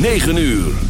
9 uur.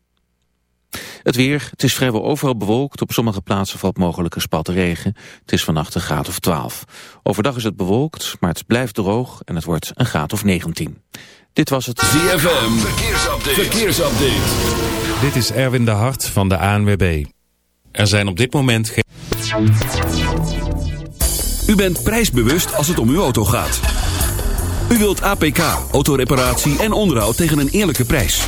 Het weer, het is vrijwel overal bewolkt. Op sommige plaatsen valt mogelijk een spat regen. Het is vannacht een graad of 12. Overdag is het bewolkt, maar het blijft droog en het wordt een graad of 19. Dit was het ZFM Verkeersupdate. Verkeersupdate. Dit is Erwin de Hart van de ANWB. Er zijn op dit moment geen... U bent prijsbewust als het om uw auto gaat. U wilt APK, autoreparatie en onderhoud tegen een eerlijke prijs.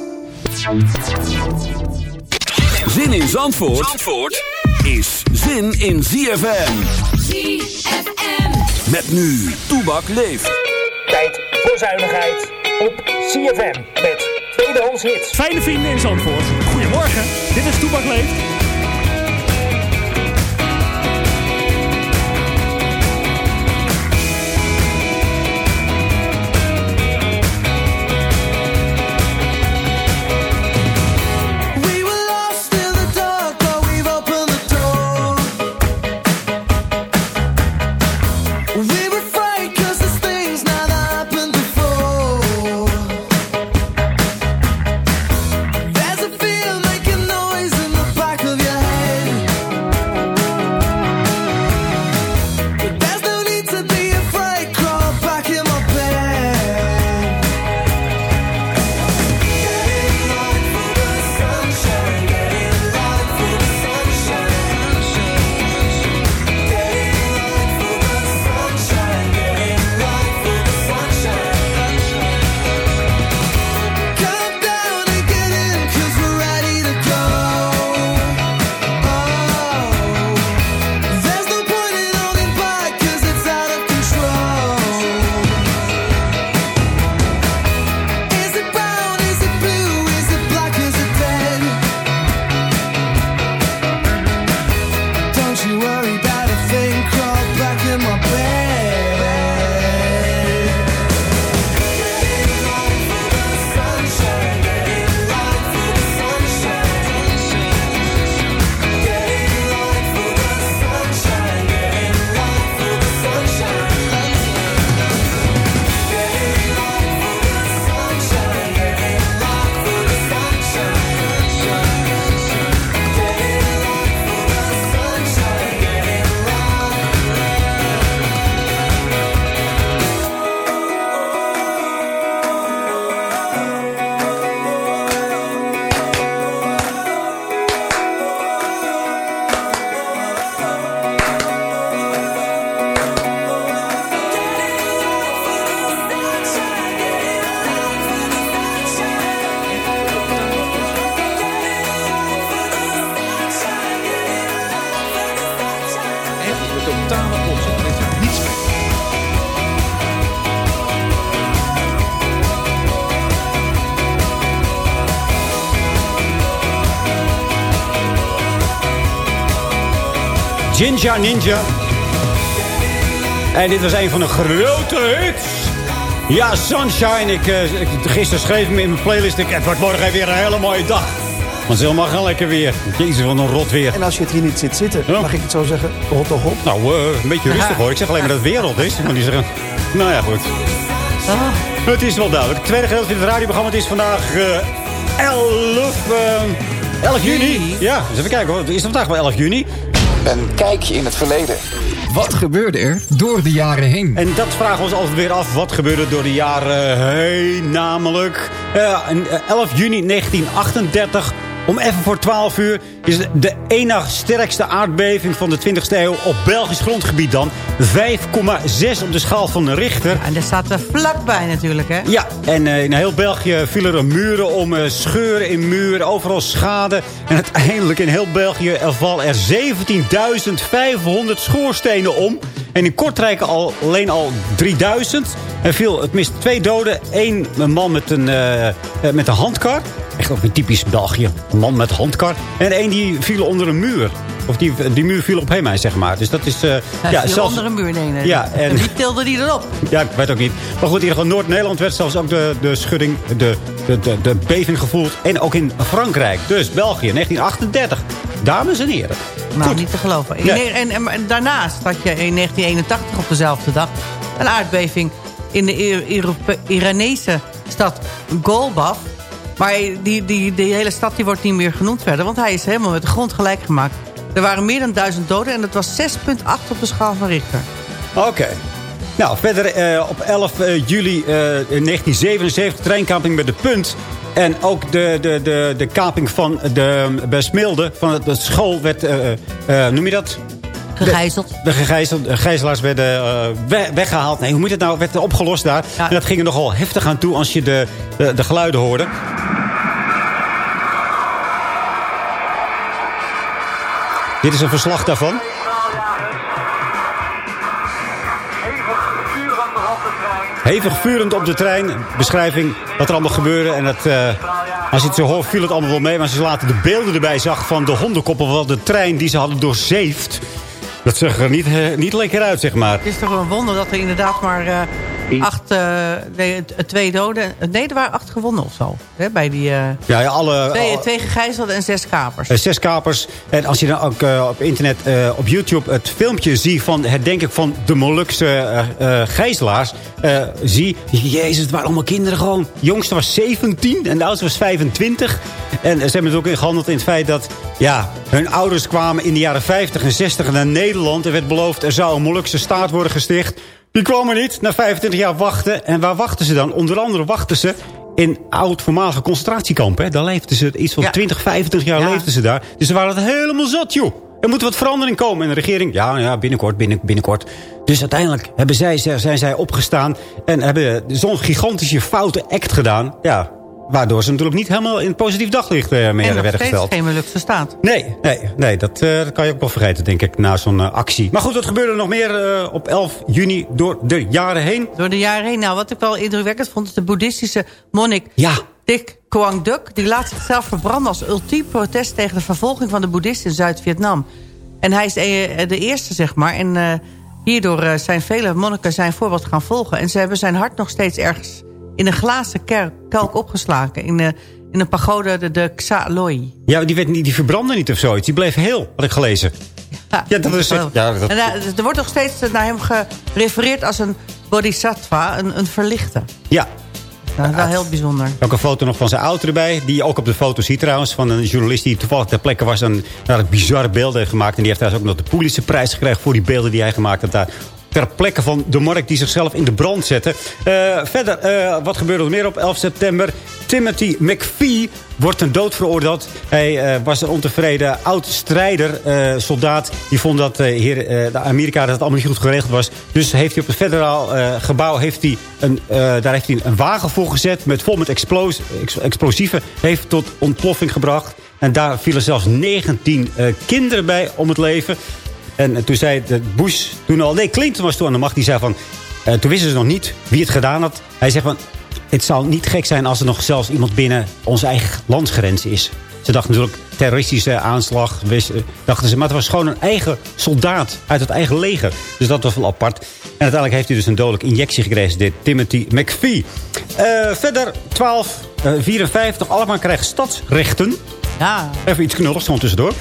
Zin in Zandvoort, Zandvoort is zin in ZFM. ZFM. Met nu, Toebak leeft. Tijd voor zuinigheid op CFM met tweedehands hits. Fijne vrienden in Zandvoort. Goedemorgen, dit is Toebak Leeft. Jinja Ninja. En dit was een van de grote hits. Ja, Sunshine. Ik, uh, ik, gisteren schreef me in mijn playlist. Ik, het wordt morgen weer een hele mooie dag. Want het is helemaal lekker weer. Jezus, wat een rot weer. En als je het hier niet zit zitten, Ja. mag ik het zo zeggen, rot toch op. Nou, eh, een beetje rustig hoor. Ik zeg alleen maar dat het weer rot is. Ik moet niet zeggen... Nou ja, goed. Het is wel duidelijk. Het tweede gedeelte van het radioprogramma. Het is vandaag eh 11, eh, 11 juni. Ja, eens even kijken hoor. Is het vandaag wel 11 juni? Een kijkje in het verleden. Wat gebeurde er door de jaren heen? En dat vragen we ons altijd weer af. Wat gebeurde door de jaren heen? Namelijk eh, en, eh, 11 juni 1938. Om even voor 12 uur is de ene sterkste aardbeving van de 20e eeuw op Belgisch grondgebied dan. 5,6 op de schaal van de Richter. En daar staat er vlakbij natuurlijk, hè? Ja, en eh, in heel België vielen er muren om, eh, scheuren in muren, overal schade. En uiteindelijk in heel België vallen er 17.500 schoorstenen om. En in Kortrijk al, alleen al 3000. Er viel het mist twee doden. Eén man met een, eh, met een handkar. Echt ook een typisch België. Een man met handkar. En één die viel onder een muur. Of die, die muur viel op hem, zeg maar. Dus dat is... Hij ja, viel zelfs- onder een muur, nee, nee. Ja, en- En wie tilde die erop? ja, ik weet ook niet. Maar goed, in ieder geval Noord-Nederland werd zelfs ook de, de schudding, de, de, de, de beving gevoeld. En ook in Frankrijk. Dus België, 1938. Dames en heren. Nou, Goed. niet te geloven. In Nee. ne- en, en, en daarnaast had je in 1981 op dezelfde dag... een aardbeving in de Europe- Iranese stad Golbaf. Maar die, die, die hele stad die wordt niet meer genoemd verder... want hij is helemaal met de grond gelijk gemaakt. Er waren meer dan duizend doden en dat was 6,8 op de schaal van Richter. Oké. Nou, verder eh, op 11 eh, juli eh, in 1977 treinkamping bij De Punt. En ook de, de, de, de kaping van de bij Smilde, van de school werd, eh, eh, noem je dat? Gegijzeld. De, de gegijzeld, de gijzelaars werden eh, we- weggehaald. Nee, hoe moet het nou? Werd opgelost daar. Ja. En dat ging er nogal heftig aan toe als je de, de, de geluiden hoorde. Dit is een verslag daarvan. Hevig vurend op de trein. Beschrijving wat er allemaal gebeurde. En dat, eh, als je het zo hoort, viel het allemaal wel mee. Maar als je later de beelden erbij zag van de hondenkoppen van de trein die ze hadden doorzeefd. Dat zag er niet, eh, niet lekker uit, zeg maar. Het is toch een wonder dat er inderdaad maar eh, acht, eh, nee, t- twee doden... Nee, er waren acht gewonnen of zo. Hè, bij die eh, Ja, ja alle, twee, alle- twee gegijzelden en zes kapers. eh, zes kapers. En als je dan ook eh, op internet, eh, op YouTube, het filmpje ziet van het denk ik van de Molukse eh, eh, gijzelaars. eh, zie, jezus, het waren allemaal kinderen gewoon. De jongste was 17 en de oudste was 25. En ze hebben het ook gehandeld in het feit dat ja, hun ouders kwamen in de jaren 50 en 60 naar Nederland. Er werd beloofd, er zou een Molukse staat worden gesticht. Die kwamen niet, na 25 jaar wachten. En waar wachten ze dan? Onder andere wachten ze in oud-voormalige concentratiekampen. Daar leefden ze iets van Ja. 20, 25 jaar Ja. leefden ze daar. Dus ze waren het helemaal zat, joh. Er moet wat verandering komen. En de regering, ja, ja binnenkort, binnen, binnenkort. Dus uiteindelijk hebben zij, zijn zij opgestaan... en hebben zo'n gigantische foute act gedaan. Ja, waardoor ze natuurlijk niet helemaal in het positief daglicht eh, meer en werden gesteld. geen Molukse staat. Nee, nee, nee dat, eh, dat kan je ook wel vergeten, denk ik, na zo'n eh, actie. Maar goed, wat gebeurde er nog meer op 11 juni door de jaren heen? Door de jaren heen. Nou, wat ik wel indrukwekkend vond... is de boeddhistische monnik Ja, Dick Quang Duc... die laat zichzelf verbranden als ultiem protest... tegen de vervolging van de boeddhisten in Zuid-Vietnam. En hij is de, eerste, zeg maar. En hierdoor zijn vele monniken zijn voorbeeld gaan volgen. En ze hebben zijn hart nog steeds ergens... in een glazen ker- kelk opgeslagen. In, eh, in een pagode, de, de Xa Loi. ja die, werd niet, die verbrandde niet of zoiets. Die bleef heel, had ik gelezen. Ja, dat is- wel. ja, dat- En, eh, er wordt nog steeds naar hem gerefereerd als een bodhisattva, een, een verlichte. Ja, Nou, dat is wel heel bijzonder. Ook een foto nog van zijn auto erbij. Die je ook op de foto ziet trouwens. Van een journalist die toevallig ter plekke was. En daar bizarre beelden heeft gemaakt. En die heeft trouwens ook nog de Pulitzerprijs gekregen. Voor die beelden die hij gemaakt heeft daar. Ter plekke van de markt die zichzelf in de brand zette. Eh, verder, eh, wat gebeurde er meer op 11 september? Timothy McPhee wordt ten dood veroordeeld. Hij eh, was een ontevreden oud-strijder, soldaat. Die vond dat de Amerika dat het allemaal niet goed geregeld was. Dus heeft hij op het federaal gebouw heeft hij een, daar heeft hij een wagen voor gezet. Met, vol met explos, ex- explosieven. Heeft tot ontploffing gebracht. En daar vielen zelfs 19 eh, kinderen bij om het leven. En eh, toen zei Bush toen al... Nee, Clinton was toen aan de macht. Die zei van... eh, toen wisten ze nog niet wie het gedaan had. Hij zegt van... Het zou niet gek zijn als er nog zelfs iemand binnen onze eigen landsgrens is. Ze dachten natuurlijk terroristische aanslag, eh, dachten ze. Maar het was gewoon een eigen soldaat uit het eigen leger. Dus dat was wel apart. En uiteindelijk heeft hij dus een dodelijke injectie gekregen, dit Timothy McVie. Eh, verder, 12, eh, 54, allemaal krijgen stadsrechten. Ja. Even iets knulligs gewoon tussendoor.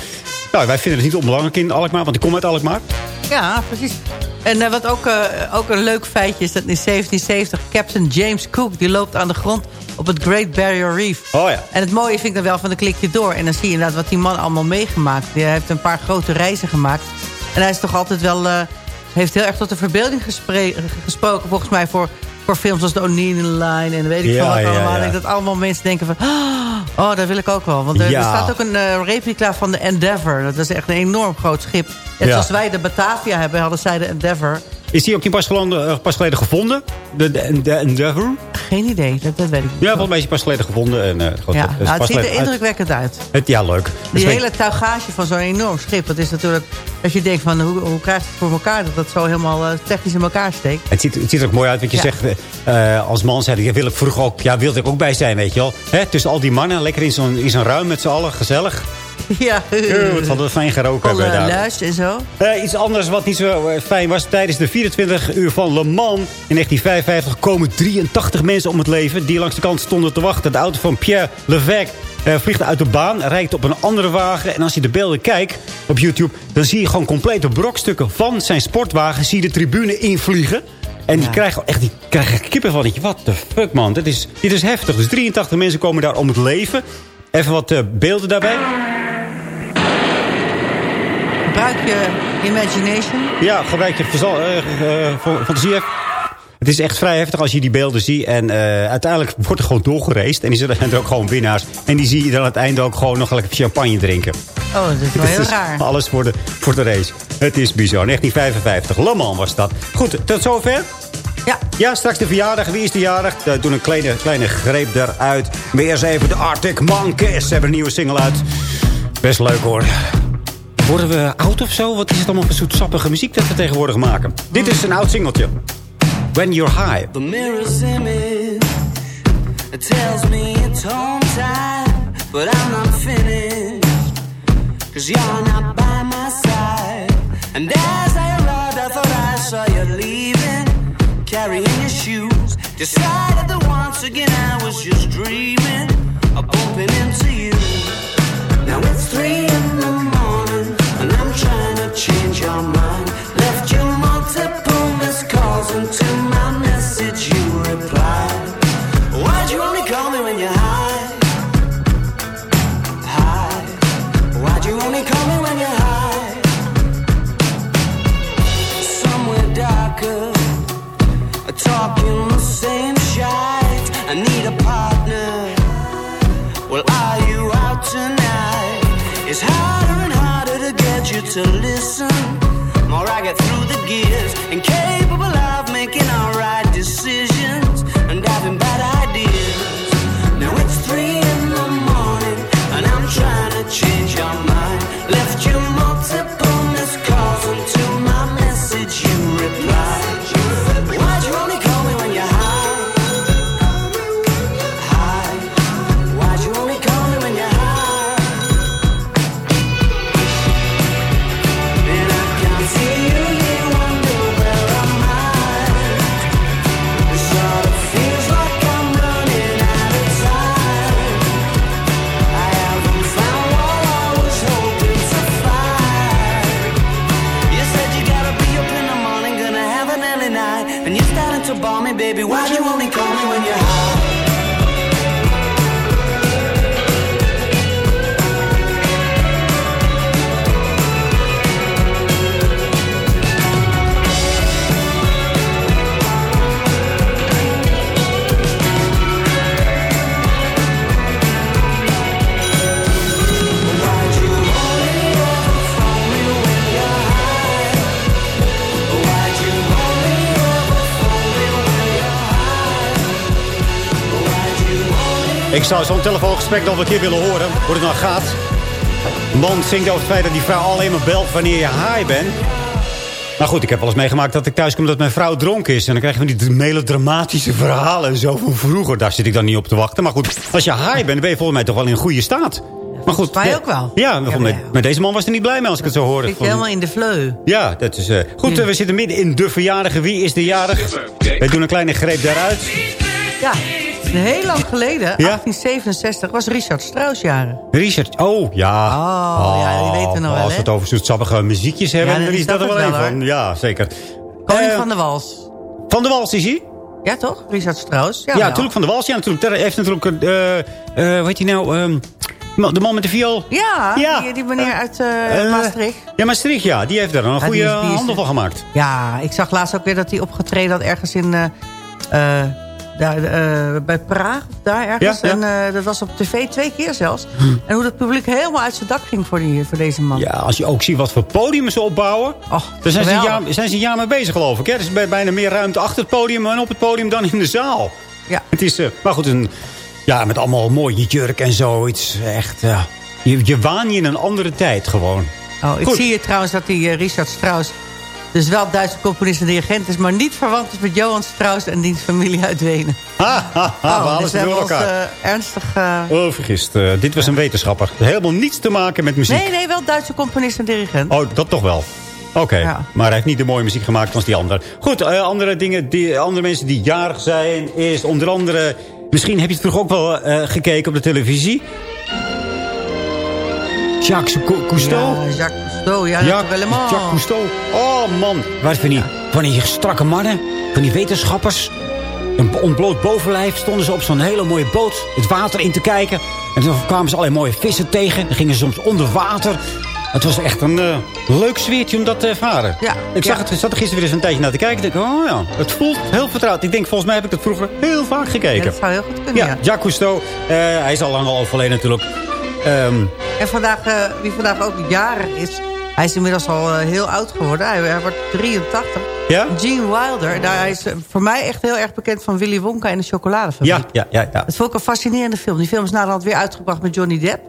Nou, wij vinden het niet onbelangrijk in Alkmaar, want ik kom uit Alkmaar. Ja, precies. En eh, wat ook, eh, ook een leuk feitje is dat in 1770 Captain James Cook... die loopt aan de grond op het Great Barrier Reef. Oh ja. En het mooie vind ik dan wel van de klikje door. En dan zie je inderdaad wat die man allemaal meegemaakt. Hij heeft een paar grote reizen gemaakt. En hij is toch altijd wel... eh, heeft heel erg tot de verbeelding gesproken... volgens mij voor films als The O'Neill Line... en weet ik veel wat allemaal. denk dat allemaal mensen denken van... Oh, dat wil ik ook wel. Want er, er staat ook een eh, replica van de Endeavour. Dat is echt een enorm groot schip. Net Ja. zoals wij de Batavia hebben, hadden zij de Endeavour. Is die ook niet pas, geleden, eh, pas geleden gevonden? De, de, de Endeavour? Geen idee, dat, dat weet ik niet. Ja, volgens mij is die pas geleden gevonden. En, eh, goed, Ja, het nou, het ziet er indrukwekkend uit. Het, ja, leuk. Die Dus hele tuigage van zo'n enorm schip, dat is natuurlijk... Dat je denkt van, hoe, hoe krijgt het voor elkaar dat dat zo helemaal eh, technisch in elkaar steekt? Het ziet, het ziet er ook mooi uit wat je Ja. zegt. eh, als man zei ik, wil ik vroeger ook, ja, wilde ik ook bij zijn, weet je wel. Hè, tussen al die mannen, lekker in zo'n in zo'n ruim met z'n allen, gezellig. Ja, Uh, wat hadden we fijn geroken Alle hebben daar. luis en zo. Eh, iets anders wat niet zo eh, fijn was. Tijdens de 24 uur van Le Mans in 1955 komen 83 mensen om het leven... die langs de kant stonden te wachten. De auto van Pierre Levesque eh, vliegt uit de baan, rijdt op een andere wagen... en als je de beelden kijkt op YouTube... dan zie je gewoon complete brokstukken van zijn sportwagen... zie je de tribune invliegen... En die Ja. krijgen echt die krijgen kippen van. Wat de fuck, man. Dit is, dit is heftig. Dus 83 mensen komen daar om het leven. Even wat beelden daarbij. Gebruik je imagination. Ja, gebruik je eh, eh, fa- fantasie. Het is echt vrij heftig als je die beelden ziet. En eh, uiteindelijk wordt er gewoon doorgereisd. En die zijn er ook gewoon winnaars. En die zie je dan aan het einde ook gewoon nog lekker champagne drinken. Oh, dat is wel heel is raar. Alles voor de, voor de race. Het is bizar. 1955. Le Mans was dat. Goed, tot zover. Ja. Ja, straks de verjaardag. Wie is de jarig? Uh, doen een kleine, kleine greep eruit. Maar eerst even de Arctic Monkeys. Ze hebben een nieuwe single uit. Best leuk hoor. Worden we oud of zo? Wat is het allemaal voor zoetsappige muziek dat we tegenwoordig maken? Dit is een oud singeltje. When You're High. The mirror's image it tells me it's home time, but I'm not finished. Cause you're not by my side. And as I arrived, I thought I saw you leaving, carrying your shoes. Decided that once again I was just dreaming of bumping into you. Now it's three in the morning, trying to change your mind. Left you multiple missed calls, and to my message you replied. Why'd you only call me when you're high? High. Why'd you only call me when you're high? Somewhere darker, talking the same shite. I need a partner. Well, are you out tonight? It's harder you to listen. More I get through the gears, incapable of Ik zou zo'n telefoongesprek nog een keer willen horen. Hoe het nou gaat. Een man zingt over het feit dat die vrouw alleen maar belt wanneer je high bent. Maar goed, ik heb wel eens meegemaakt dat ik thuis kom dat mijn vrouw dronken is. En dan krijg je van die melodramatische verhalen en zo van vroeger. Daar zit ik dan niet op te wachten. Maar goed, als je high bent, ben je volgens mij toch wel in goede staat. Maar goed. mij de- ook wel. Ja, maar Ja, met, met deze man was er niet blij mee als ik het zo hoorde. Van- helemaal in de fleu. Ja, dat is... eh, goed, eh, we zitten midden in de verjaardag. Wie is de jarig? Wij doen een kleine greep daaruit. Ja, heel lang geleden, Ja? 1867, was Richard Strauss jarig. Richard, oh ja. Oh, ja, die weten we nog wel, Als we het over zoetsappige muziekjes hebben, Ja, dan is dat er wel een van. Ja, zeker. Koning Eh, van de Wals. Van de Wals is hij? Ja, toch? Richard Strauss. Ja, Ja, natuurlijk van de Wals. Ja, natuurlijk. Hij heeft natuurlijk... hoe heet hij nou? ehm, de man met de viool. Ja, Ja. Die, die meneer uit Maastricht. Ja, Maastricht, ja. Die heeft daar een Ja, goede die is- die is- handel van gemaakt. Ja, ik zag laatst ook weer dat hij opgetreden had ergens in... daar, eh, bij Praag, daar ergens. Ja, ja. En eh, dat was op tv twee keer zelfs. En hoe het publiek helemaal uit zijn dak ging voor, die, voor deze man. Ja, als je ook ziet wat voor podium ze opbouwen. Och, daar zijn ze, een jaar, zijn ze een jaar mee bezig, geloof ik. Hè? Er is bij- bijna meer ruimte achter het podium en op het podium dan in de zaal. Ja. Het is, eh, maar goed, een, ja, met allemaal mooie jurk en zoiets. Echt, ja. Je, je waan je in een andere tijd gewoon. Oh, ik Goed. zie hier trouwens dat die Richard Strauss... dus wel Duitse componist en dirigent is... maar niet verwant is met Johan Strauss en diens familie uit Wenen. Ha, ha, ha, we dus ze we door ons elkaar. eh, ernstig... eh, Oh, vergist. eh, dit was een wetenschapper. Helemaal niets te maken met muziek. nee, nee, wel Duitse componist en dirigent. Oh, dat toch wel. Oké, Ja. maar hij heeft niet de mooie muziek gemaakt als die andere. Goed, andere dingen, die, andere mensen die jarig zijn... is onder andere... Misschien heb je het vroeger ook wel gekeken op de televisie. Jacques Cou- Cousteau. Ja, Jacques Cousteau, ja, Ja, natuurlijk helemaal. Jacques Cousteau. Oh man, waar van die, van die strakke mannen, van die wetenschappers. Een ontbloot bovenlijf stonden ze op zo'n hele mooie boot het water in te kijken. En toen kwamen ze allerlei mooie vissen tegen. Dan gingen ze soms onder water. Het was echt een eh, leuk sfeertje om dat te ervaren. Ja, ik zag ja. het, zat er gisteren weer eens een tijdje naar te kijken. Ik denk, oh ja, het voelt heel vertrouwd. Ik denk, volgens mij heb ik dat vroeger heel vaak Ja, gekeken. dat zou heel goed kunnen, Ja, ja. Jacques Cousteau. eh, hij is al lang al overleden natuurlijk. Ehm, En vandaag, eh, wie vandaag ook jarig is... hij is inmiddels al eh, heel oud geworden. Hij, hij wordt 83. ja? Gene Wilder, daar, hij is eh, voor mij echt heel erg bekend van Willy Wonka en de chocoladefabriek. Ja, ja, ja, ja. Dat vond ik een fascinerende film. Die film is naderhand weer uitgebracht met Johnny Depp.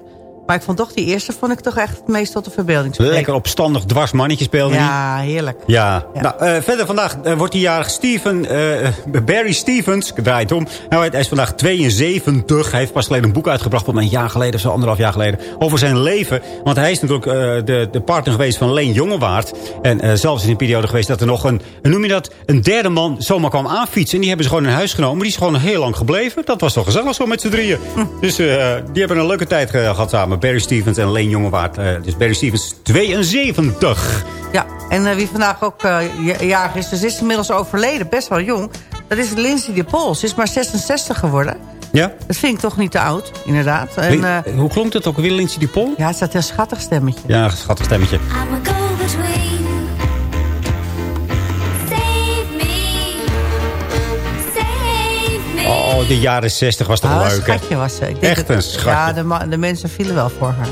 Maar ik vond toch die eerste vond ik toch echt het meest tot de verbeelding spreken. Lekker opstandig dwars mannetje speelde. Ja, heerlijk. Ja. Ja. Nou, eh, verder vandaag eh, wordt hij jarig Steven, eh, Barry Stevens, ik draai het om. Nou, hij is vandaag 72. Hij heeft pas geleden een boek uitgebracht, voor een jaar geleden of zo, anderhalf jaar geleden, over zijn leven. Want hij is natuurlijk de, de partner geweest van Leen Jongewaard. En zelfs is een periode geweest dat er nog een, noem je dat, een derde man zomaar kwam aanfietsen. En die hebben ze gewoon in huis genomen. Die is gewoon heel lang gebleven. Dat was toch gezellig zo met z'n drieën. Dus eh, die hebben een leuke tijd ge- gehad samen. Barry Stevens en Leen Jongewaard. Eh, dus Barry Stevens 72. Ja, en eh, wie vandaag ook eh, ja- jarig is, dus is inmiddels overleden, best wel jong. Dat is Lindsay de Pols. Ze is maar 66 geworden. Ja? Dat vind ik toch niet te oud, inderdaad. En, eh, hoe klonk dat ook weer, Lindsay die Pol? ja, het staat een schattig stemmetje. Ja, een schattig stemmetje. I'm a de jaren 60 was toch Ah, een leuk, hè? schatje was ze. Ik denk Echt dat- een schatje. Ja, de, de mensen vielen wel voor haar.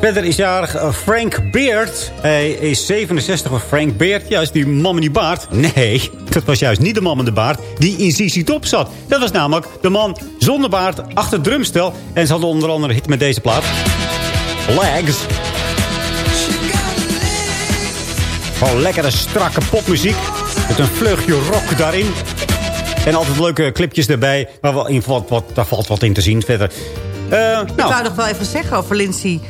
Verder is jarig eh, Frank Beard. Hij is 67 van Frank Beard. Ja, is die man met die baard? Nee, dat was juist niet de man met de baard die in ZZ Top zat. Dat was namelijk de man zonder baard achter het drumstel. En ze hadden onder andere een hit met deze plaat. Legs. Gewoon lekkere, strakke popmuziek. Met een vleugje rock daarin. En altijd leuke clipjes erbij. Maar wel in wat, wat, daar valt wat in te zien verder. Eh, Ik nou, wou nog wel even zeggen over Lindsay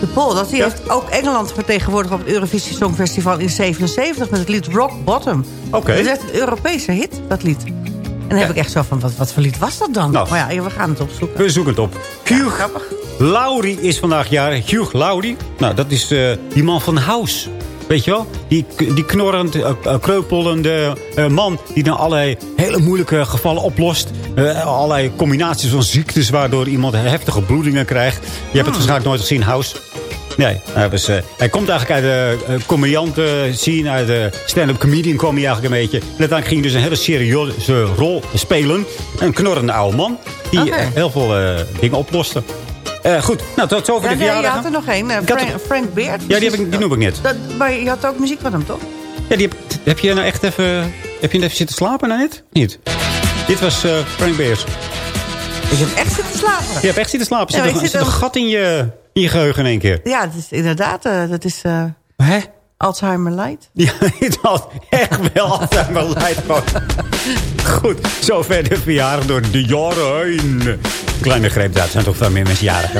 de Pol. Dat hij Ja. heeft ook Engeland vertegenwoordigd op het Eurovisie Songfestival in 77 met het lied Rock Bottom. Oké. Dat is echt een Europese hit, dat lied. En dan heb ik echt zo van, wat, wat voor lied was dat dan? Nou. Maar ja, we gaan het opzoeken. we zoeken het op. Hugh grappig. Laurie is vandaag jarig. Hugh Laurie. Nou, dat is eh, die man van House. Weet je wel? Die, die knorrend, eh, eh, kreupelende eh, man... die dan allerlei hele moeilijke gevallen oplost. Allerlei combinaties van ziektes... waardoor iemand heftige bloedingen krijgt. Je hebt het waarschijnlijk nooit gezien, House. Nee, hij, was, hij komt eigenlijk uit de uh, comediante scene, uit de stand-up comedian kwam hij eigenlijk een beetje. En uiteindelijk ging hij dus een hele serieuze rol spelen. Een knorrende oude man, die heel veel dingen oploste. Eh, goed, nou tot zover Ja, de nee, je verjaardag. had er nog één. eh, had Frank, Frank Beard. Ja, die, heb ik, die noem ik net. Dat, maar je had ook muziek van hem, toch? Ja, die heb, heb je nou echt even, heb je even zitten slapen nou net? Niet. Dit was eh, Frank Beers. Ik heb echt zitten slapen. Je hebt echt zitten slapen. Ja, Zit, maar er, zit zit een gat in je, in je geheugen in één keer. Ja, dat is inderdaad, dat is Hè? Alzheimer light. Ja, het had echt wel leid van. Goed, zover de verjaardag door de jaren heen. Kleine greep, daar zijn toch veel meer mensen jarig.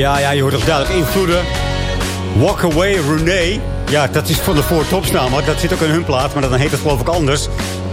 Ja, ja, je hoort toch duidelijk invloeden. Walk Away Renee. Ja, dat is van de Four Tops namelijk. Dat zit ook in hun plaat, maar dan heet het geloof ik anders.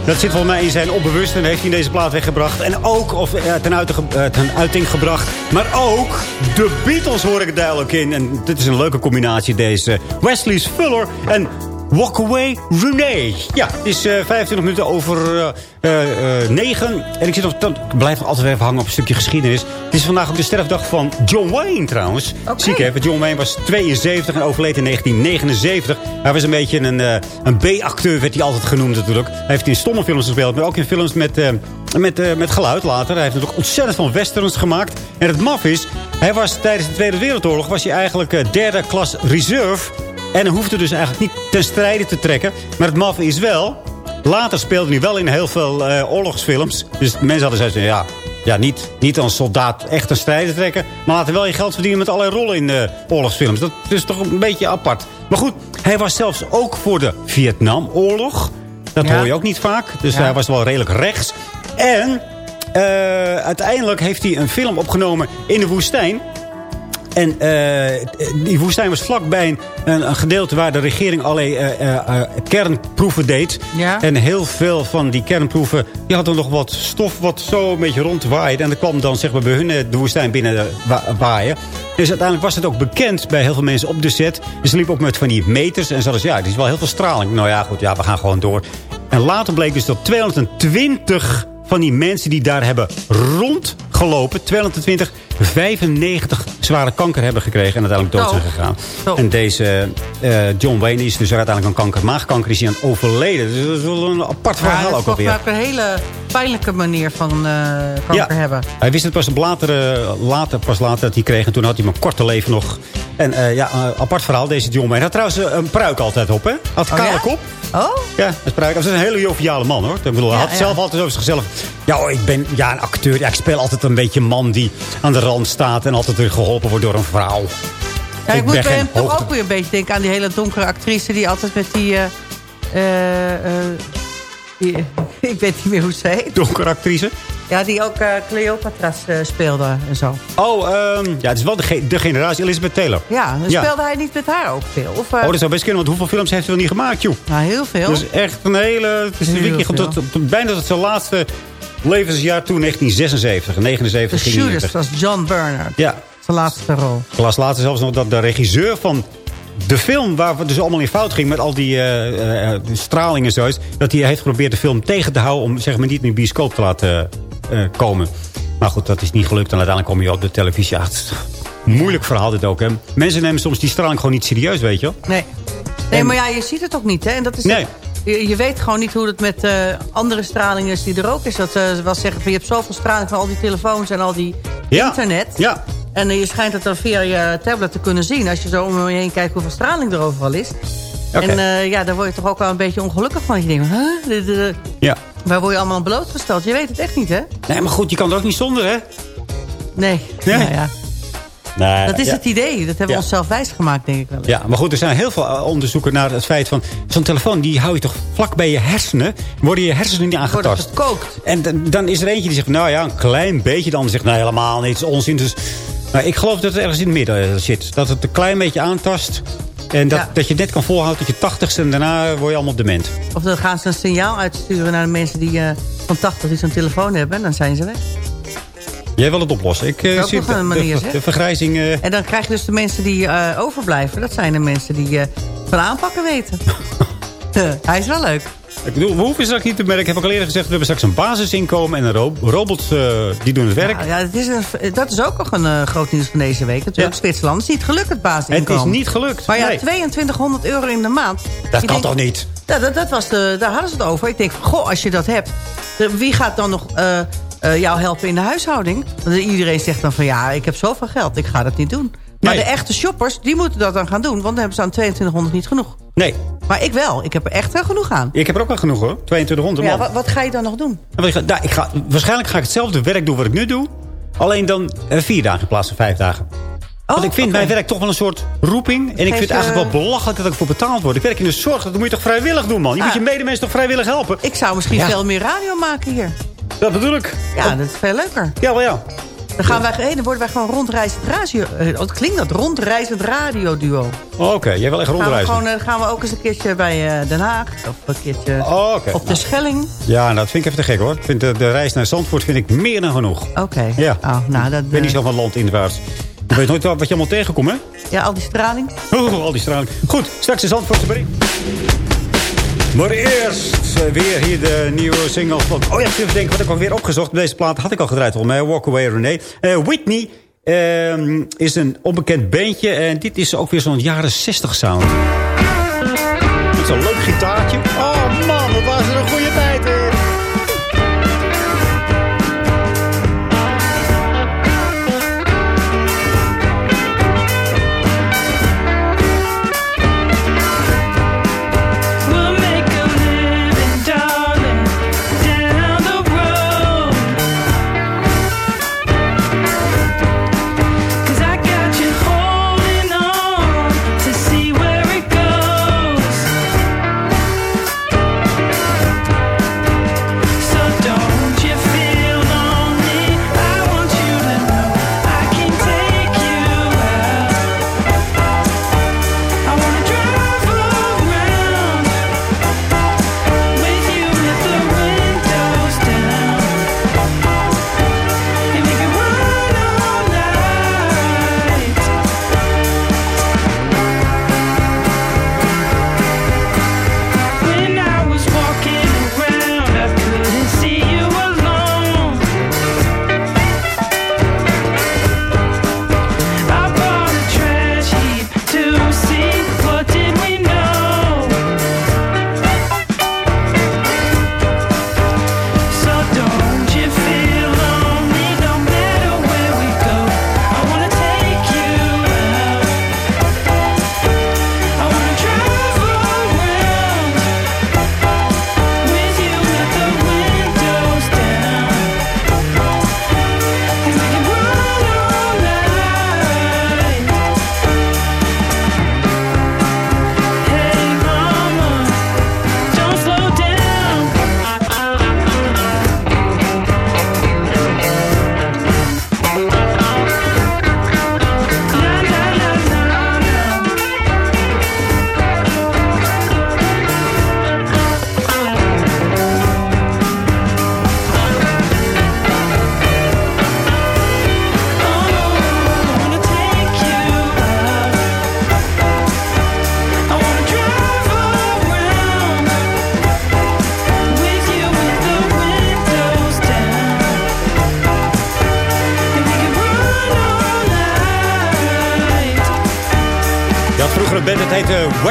Dat zit volgens mij in zijn onbewust en heeft hij deze plaat weggebracht. En ook, of eh, ten, uiting, eh, ten uiting gebracht. Maar ook de Beatles hoor ik duidelijk in. En dit is een leuke combinatie deze. Wesley's Fuller en Walk Away Renee. Ja, het is eh 25 minuten over eh, eh, 9. En ik, zit nog, ik blijf nog altijd even hangen op een stukje geschiedenis. Het is vandaag ook de sterfdag van John Wayne trouwens. Ziek hè, want John Wayne was 72 en overleed in 1979. Hij was een beetje een, eh, een B-acteur, werd hij altijd genoemd natuurlijk. Hij heeft in stomme films gespeeld, maar ook in films met, eh, met, eh, met geluid later. Hij heeft natuurlijk ontzettend van westerns gemaakt. En het maf is, hij was tijdens de Tweede Wereldoorlog... was hij eigenlijk eh, derde klas reserve... En hij hoefde dus eigenlijk niet ten strijde te trekken. Maar het maf is wel... Later speelde hij wel in heel veel eh, oorlogsfilms. Dus mensen hadden zoiets van... Ja, ja niet, niet als soldaat echt een strijder trekken... maar laten wel je geld verdienen met allerlei rollen in eh, oorlogsfilms. Dat is toch een beetje apart. Maar goed, hij was zelfs ook voor de Vietnamoorlog. Dat Ja. hoor je ook niet vaak. Dus Ja. hij was wel redelijk rechts. En eh, uiteindelijk heeft hij een film opgenomen in de woestijn... En eh, die woestijn was vlakbij een, een, een gedeelte waar de regering allerlei eh, eh, kernproeven deed. Ja. En heel veel van die kernproeven die hadden nog wat stof wat zo een beetje rondwaaide. En dat kwam dan zeg maar, bij hun de woestijn binnen wa- waaien. Dus uiteindelijk was het ook bekend bij heel veel mensen op de set. Dus ze liepen ook met van die meters. En ze hadden ja, er is wel heel veel straling. Nou ja, goed, ja, we gaan gewoon door. En later bleek dus dat 220 van die mensen die daar hebben rondgelopen... 220, 95 zware kanker hebben gekregen... en uiteindelijk dood zijn Zo. gegaan. Zo. En deze eh, John Wayne is dus uiteindelijk aan kanker. Maagkanker is hij aan overleden. Dus dat is wel een apart Ja, verhaal is ook alweer. ook een hele pijnlijke manier van eh, kanker hebben. Hij wist het pas op later, eh, later, pas later dat hij kreeg. En toen had hij maar korte leven nog. En eh, ja, apart verhaal, deze Wayne. Hij had trouwens eh, een pruik altijd op, hè? Had Oh, kale ja? kop. Oh? Ja, een pruik. Dat is een hele joviale man, hoor. Ik bedoel, hij Ja, had zelf altijd over zichzelf... Ja, oh, ik ben ja, een acteur. Ja, ik speel altijd een beetje een man die aan de rand staat... en altijd weer geholpen wordt door een vrouw. Ja, ik, Ik moet bij hem toch ook weer een beetje denken aan die hele donkere actrice... die altijd met die... die- ik weet niet meer hoe ze heet. Donkere actrice. Ja, die ook eh, Cleopatra's eh, speelde en zo. Oh, ehm, ja, het is wel de, ge- de generatie Elizabeth Taylor. Ja, dan Ja. speelde hij niet met haar ook veel. Of, eh, Oh, dat zou best kunnen, want hoeveel films heeft hij wel niet gemaakt, joh? nou, heel veel. Is echt een hele... Het is een tot, tot- bijna tot zijn laatste levensjaar toen, 1976. En 79 de ging Shooters was John Bernard. Ja, Zijn laatste rol. ik las later zelfs nog dat de regisseur van de film... waar het dus allemaal in fout ging met al die eh, straling en zoiets... dat hij heeft geprobeerd de film tegen te houden... om zeg maar niet in de bioscoop te laten komen. Maar goed, dat is niet gelukt. En uiteindelijk kom je op de televisie. Ja, moeilijk verhaal dit ook, hè. Mensen nemen soms die straling gewoon niet serieus, weet je wel. Nee. Nee, En- maar ja, je ziet het ook niet, hè? En dat is Nee. je, je weet gewoon niet hoe het met eh, andere straling is die er ook is. Dat eh, ze wel zeggen, van, je hebt zoveel straling van al die telefoons en al die Ja. internet. Ja. En eh, je schijnt het dan via je tablet te kunnen zien. Als je zo om je heen kijkt hoeveel straling er overal is. En eh, ja, daar word je toch ook wel een beetje ongelukkig van. Je denkt, huh? Dit, eh, Ja. waar word je allemaal blootgesteld? Je weet het echt niet, hè? Nee, maar goed, je kan er ook niet zonder, hè? Nee. Nee. Nou ja. Nee, Dat is ja. het idee. Dat hebben we Ja. onszelf wijsgemaakt, denk ik wel. Ja, maar goed, er zijn heel veel eh, onderzoeken naar het feit van... zo'n telefoon, die hou je toch vlak bij je hersenen? Worden je hersenen niet Worden aangetast? gekookt. En dan- dan is er eentje die zegt, nou ja, een klein beetje. Ander zegt, nou helemaal niet, het is onzin. Dus nou, ik geloof dat het ergens in het midden zit. Dat het een klein beetje aantast. En dat, Ja. dat je net kan volhouden tot je tachtigste... en daarna word je allemaal dement. Of dan gaan ze een signaal uitsturen naar de mensen die eh, van 80 die zo'n telefoon hebben. En dan zijn ze weg. Jij wil het oplossen. Ik Dat is zie de, een manier, de, vergrijzing... eh, En dan krijg je dus de mensen die overblijven. Dat zijn de mensen die van aanpakken weten. Hij is wel leuk. Ik bedoel, we hoeven straks niet te merken. Ik heb ook al eerder gezegd, we hebben straks een basisinkomen... en een ro robots eh, die doen het werk. Ja, ja, het is een, dat is ook nog een eh, groot nieuws van deze week. Natuurlijk, Ja. Zwitserland is niet gelukt het het basisinkomen. is niet gelukt. Maar ja, Nee. 2200 euro in de maand. Dat Ik kan denk- toch niet? Ja, dat, dat was de, daar hadden ze het over. Ik denk, van, goh, als je dat hebt... wie gaat dan nog eh, jou helpen in de huishouding? Want iedereen zegt dan van, ja, ik heb zoveel geld. Ik ga dat niet doen. Maar Nee. de echte shoppers, die moeten dat dan gaan doen. Want dan hebben ze aan 2200 niet genoeg. Nee, Maar ik wel. Ik heb er echt wel genoeg aan. ik heb er ook wel genoeg hoor. 2200 Ja, man. wat, wat ga je dan nog doen? Nou, ik ga, waarschijnlijk ga ik hetzelfde werk doen wat ik nu doe. Alleen dan eh, vier dagen in plaats van vijf dagen. Want ik vind Oh, mijn werk toch wel een soort roeping. En ik vind het je- eigenlijk wel belachelijk dat ik voor betaald word. Ik werk in de zorg. Dat moet je toch vrijwillig doen, man. Je Ah. moet je medemensen toch vrijwillig helpen. Ik zou misschien Ja. veel meer radio maken hier. Dat bedoel ik. Ja, dat is veel leuker. Ja, wel ja. Dan, gaan wij, hey, dan worden wij gewoon rondreizend radio... eh, Wat klinkt dat? Rondreizend radioduo. Oh, Oké, jij wil echt Gaan we, rondreizen? gewoon, eh, gaan we ook eens een keertje bij eh, Den Haag. Of een keertje Oh, op de Nou. Schelling. Ja, nou, dat vind ik even te gek hoor. Ik vind de, de reis naar Zandvoort vind ik meer dan genoeg. Oké. Ja. Oh, nou, dat, Ik ben niet zo van landinwaarts. Je weet nooit wat je allemaal tegenkomt, hè? Ja, al die straling. Oh, al die straling. Goed, straks de Zandvoortse bericht. Maar eerst eh, weer hier de nieuwe single van... Oh ja, ik even denken, wat ik alweer opgezocht. Deze plaat had ik al gedraaid volgens mij. Walk Away Renee. Eh, Whitney ehm, is een onbekend bandje. En dit is ook weer zo'n jaren 60 sound. Is een leuk gitaartje. Oh man, wat was er een goede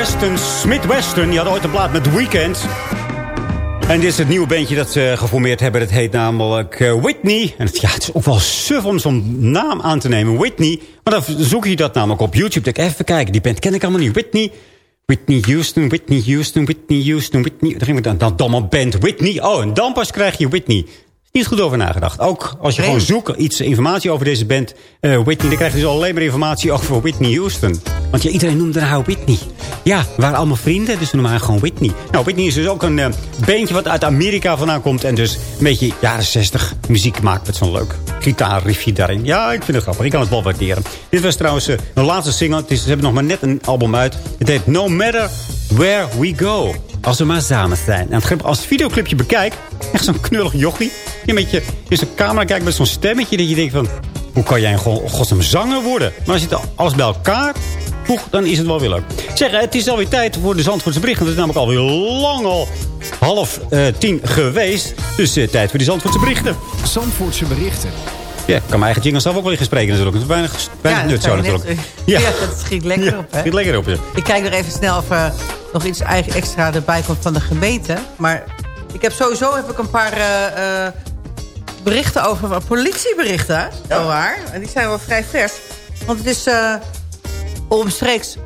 Western, Smith Western. Die hadden ooit een plaat met Weekend. En dit is het nieuwe bandje dat ze geformeerd hebben. Dat heet namelijk eh, Whitney. En het, ja, het is ook wel suf om zo'n naam aan te nemen. Whitney. Maar dan zoek je dat namelijk op YouTube. Denk even kijken, die band ken ik allemaal niet. Whitney. Whitney Houston, Whitney Houston, Whitney Houston, Whitney. Dan ging ik dan, dan, dan band Whitney. Oh, en dan pas krijg je Whitney. Niet goed over nagedacht. Ook als je gewoon zoekt iets informatie over deze band eh, Whitney... dan krijg je dus alleen maar informatie over Whitney Houston. Want ja, iedereen noemde haar Whitney. Ja, we waren allemaal vrienden, dus we noemen haar gewoon Whitney. Nou, Whitney is dus ook een eh, bandje wat uit Amerika vandaan komt... en dus een beetje jaren 60 muziek maakt met zo'n leuk gitaarriffje daarin. Ja, ik vind het grappig. Ik kan het wel waarderen. Dit was trouwens uh, de laatste single. Het is, ze hebben nog maar net een album uit. Het heet No Matter Where We Go. Als we maar samen zijn. En als het videoclipje bekijkt, echt zo'n knullig jochie... die een beetje in zijn camera kijkt met zo'n stemmetje... dat je denkt van, hoe kan jij een godsnaam zanger worden? Maar als je het alles bij elkaar voegt, dan is het wel weer leuk. Zeg, het is alweer tijd voor de Zandvoortse berichten. Het is namelijk alweer lang al half uh, tien geweest. Dus uh, tijd voor die Zandvoortse berichten. Zandvoortse berichten. Ja, ik kan mijn eigen jingle zelf ook wel even spreken natuurlijk. Het is weinig, weinig ja, nut zo natuurlijk. Net, ja. ja, dat schiet lekker ja, op, hè? Schiet lekker op, ja. Ik kijk nog even snel of uh, nog iets eigen extra erbij komt van de gemeente. Maar ik heb sowieso heb ik een paar uh, berichten over... Politieberichten, ja. waar. En die zijn wel vrij vers. Want het is uh, omstreeks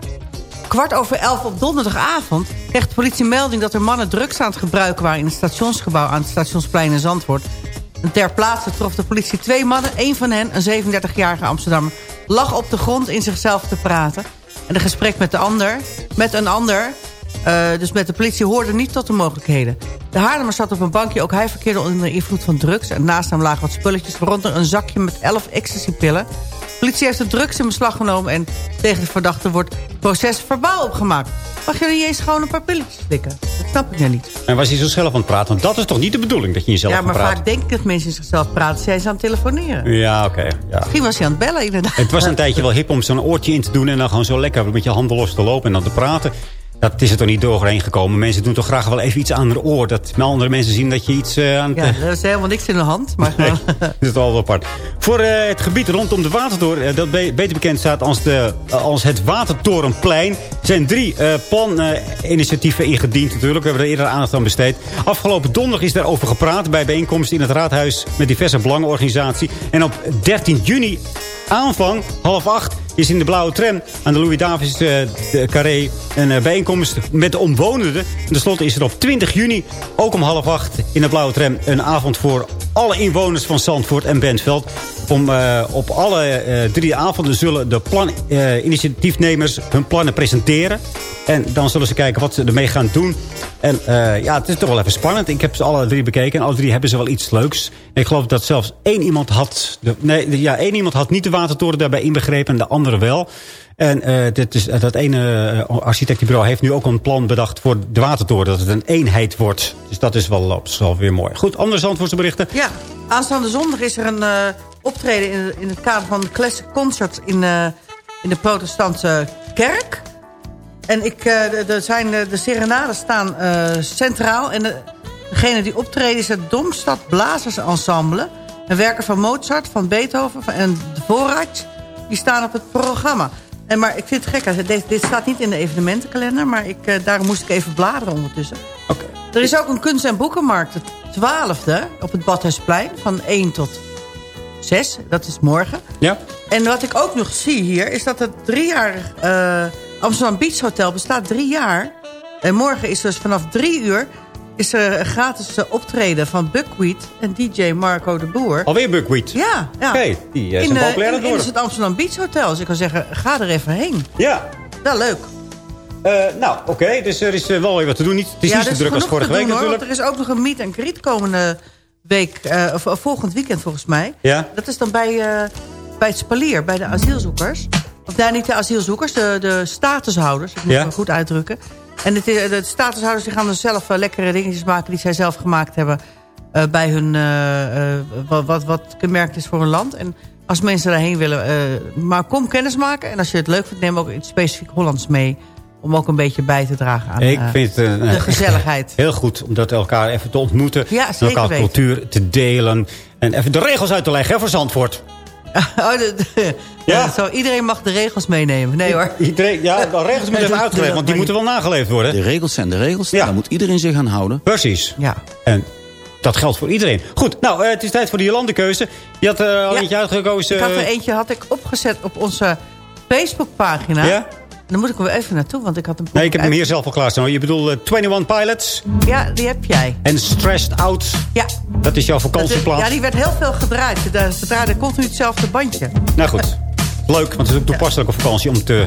kwart over elf op donderdagavond... kreeg de politie melding dat er mannen drugs aan het gebruiken waren... in het stationsgebouw aan het stationsplein in Zandvoort. Ter plaatse trof de politie twee mannen. Een van hen, een 37-jarige Amsterdammer, lag op de grond in zichzelf te praten. En een gesprek met, de ander, met een ander Eh, dus met de politie hoorde niet tot de mogelijkheden. De Haarlemmer zat op een bankje. Ook hij verkeerde onder invloed van drugs. En naast hem lagen wat spulletjes, waaronder een zakje met 11 ecstasy-pillen. Politie heeft de drugs in beslag genomen... en tegen de verdachte wordt proces verbaal opgemaakt. Mag je niet eens gewoon een paar pilletjes slikken? Dat snap ik nou niet. En was hij zichzelf aan het praten? Want dat is toch niet de bedoeling, dat je jezelf Ja, gaat maar vaak denk ik dat mensen in zichzelf praten. Zijn ze aan het telefoneren? Ja, oké. ja. Misschien was hij aan het bellen, inderdaad. Het was een tijdje wel hip om zo'n oortje in te doen... en dan gewoon zo lekker met je handen los te lopen en dan te praten. Dat is er toch niet doorheen gekomen. Mensen doen toch graag wel even iets aan hun oor. Dat met andere mensen zien dat je iets eh, aan het... Ja, er is helemaal niks in de hand. Maar Nee, dat is wel apart. Voor eh, het gebied rondom de Watertoren, eh, dat be- beter bekend staat als, de, eh, als het Watertorenplein, zijn drie eh planinitiatieven ingediend natuurlijk. We hebben er eerder aandacht aan besteed. Afgelopen donderdag is daarover gepraat bij bijeenkomsten in het raadhuis met diverse belangenorganisaties. En op 13 juni aanvang, half acht, is in de blauwe tram aan de Louis-Davids eh, Carré een eh, bijeenkomst met de omwonenden. En tenslotte is er op 20 juni, ook om half acht, in de blauwe tram een avond voor alle inwoners van Zandvoort en Bentveld. Om, eh, op alle eh, drie avonden zullen de planinitiatiefnemers hun plannen presenteren. En dan zullen ze kijken wat ze ermee gaan doen. En eh, ja, het is toch wel even spannend. Ik heb ze alle drie bekeken. En alle drie hebben ze wel iets leuks. Ik geloof dat zelfs één iemand had... De, nee, ja, één iemand had niet de watertoren daarbij inbegrepen. En de andere wel. En eh, dit is, dat ene eh, architectenbureau heeft nu ook een plan bedacht voor de watertoren. Dat het een eenheid wordt. Dus dat is wel, dat is wel weer mooi. Goed, andere Zandvoortse berichten. Ja, aanstaande zondag is er een eh, optreden in, in het kader van de Classic Concert in, eh, in de protestantse kerk. En ik, eh, de, zijn, eh, de serenades staan eh, centraal. En de, degene die optreden is het Domstad Blazers Ensemble. Een werken van Mozart, van Beethoven en de Voorraad. Die staan op het programma. En, maar ik vind het gek, dit, dit staat niet in de evenementenkalender. Maar ik, eh, daarom moest ik even bladeren ondertussen. Er is ook een kunst- en boekenmarkt, de 12e, op het Badhuisplein, van 1 tot 6. Dat is morgen. Ja. En wat ik ook nog zie hier, is dat het driejarig eh Amsterdam Beach Hotel bestaat drie jaar. En morgen is dus vanaf drie uur is er een gratis eh, optreden van Buckwheat en DJ Marco de Boer. Alweer Buckwheat? Ja. ja. Oké, die is in, een eh, populair aan in, het Amsterdam Beach Hotel. Dus ik kan zeggen, ga er even heen. Ja. Wel leuk. Eh, nou, oké. Dus er is eh, wel weer wat te doen. Niet, het is ja, niet zo druk als vorige te week doen, hoor, natuurlijk. want er is ook nog een meet and greet komende week, eh, of, volgend weekend volgens mij. Ja. Dat is dan bij, eh, bij het Spalier, bij de asielzoekers. Of nee, niet de asielzoekers, de, de statushouders. Ik moet Ja. het goed uitdrukken. En het, is- de statushouders die gaan dus zelf eh, lekkere dingetjes maken... die zij zelf gemaakt hebben eh, bij hun... eh, eh, wat, wat, wat gemerkt is voor een land. En als mensen daarheen willen, eh, maar kom kennis maken. En als je het leuk vindt, neem ook iets specifiek Hollands mee... om ook een beetje bij te dragen aan Ik eh, vind eh, de gezelligheid. heel goed om dat elkaar even te ontmoeten. Ja, elkaar weten. cultuur te delen. En even de regels uit te leggen hè, voor Zandvoort. Oh, de- de- Ja. Zo, iedereen mag de regels meenemen. Nee hoor. Iedereen, ja, de regels moeten even uitgelegd, want die moeten wel nageleefd worden. De regels zijn de regels. Ja. Daar moet iedereen zich aan houden. Precies. Ja. En dat geldt voor iedereen. Goed, nou, eh, het is tijd voor de Jolandekeuze. Je had er al Ja. eentje uitgekozen. Ik had er eentje had ik opgezet op onze Facebookpagina. Ja? Dan moet ik er weer even naartoe, want ik had een Nee, ik heb hem hier zelf al klaarstaan. Je bedoelt eh, 21 Pilots Ja, die heb jij. en Stressed Out. Ja. Dat is jouw vakantieplaats. Ja, die werd heel veel gedraaid. Ze ze draaiden continu hetzelfde bandje. Nou goed, leuk, want het is ook toepasselijk op vakantie om te,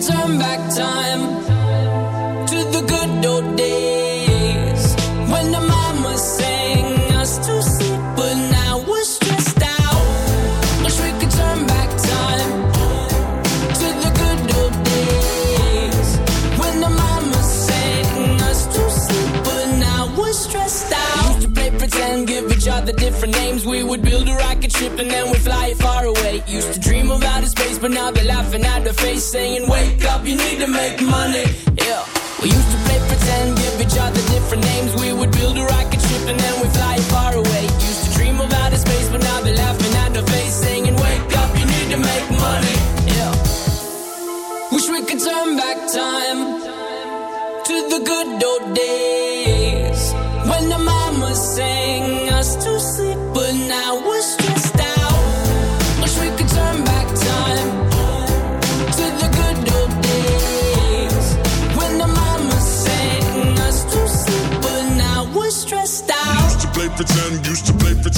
turn back time to the good old days when the mama sang us to sleep, but now we're stressed out. Wish we could turn back time to the good old days when the mama sang us to sleep, but now we're stressed out. Used to play pretend, give each other different names. We would build a rocket ship and then we'd fly it far away. Used to dream of outer space, but now they're laughing at the face, saying, Wake up, you need to make money. Yeah. We used to play pretend, give each other different names.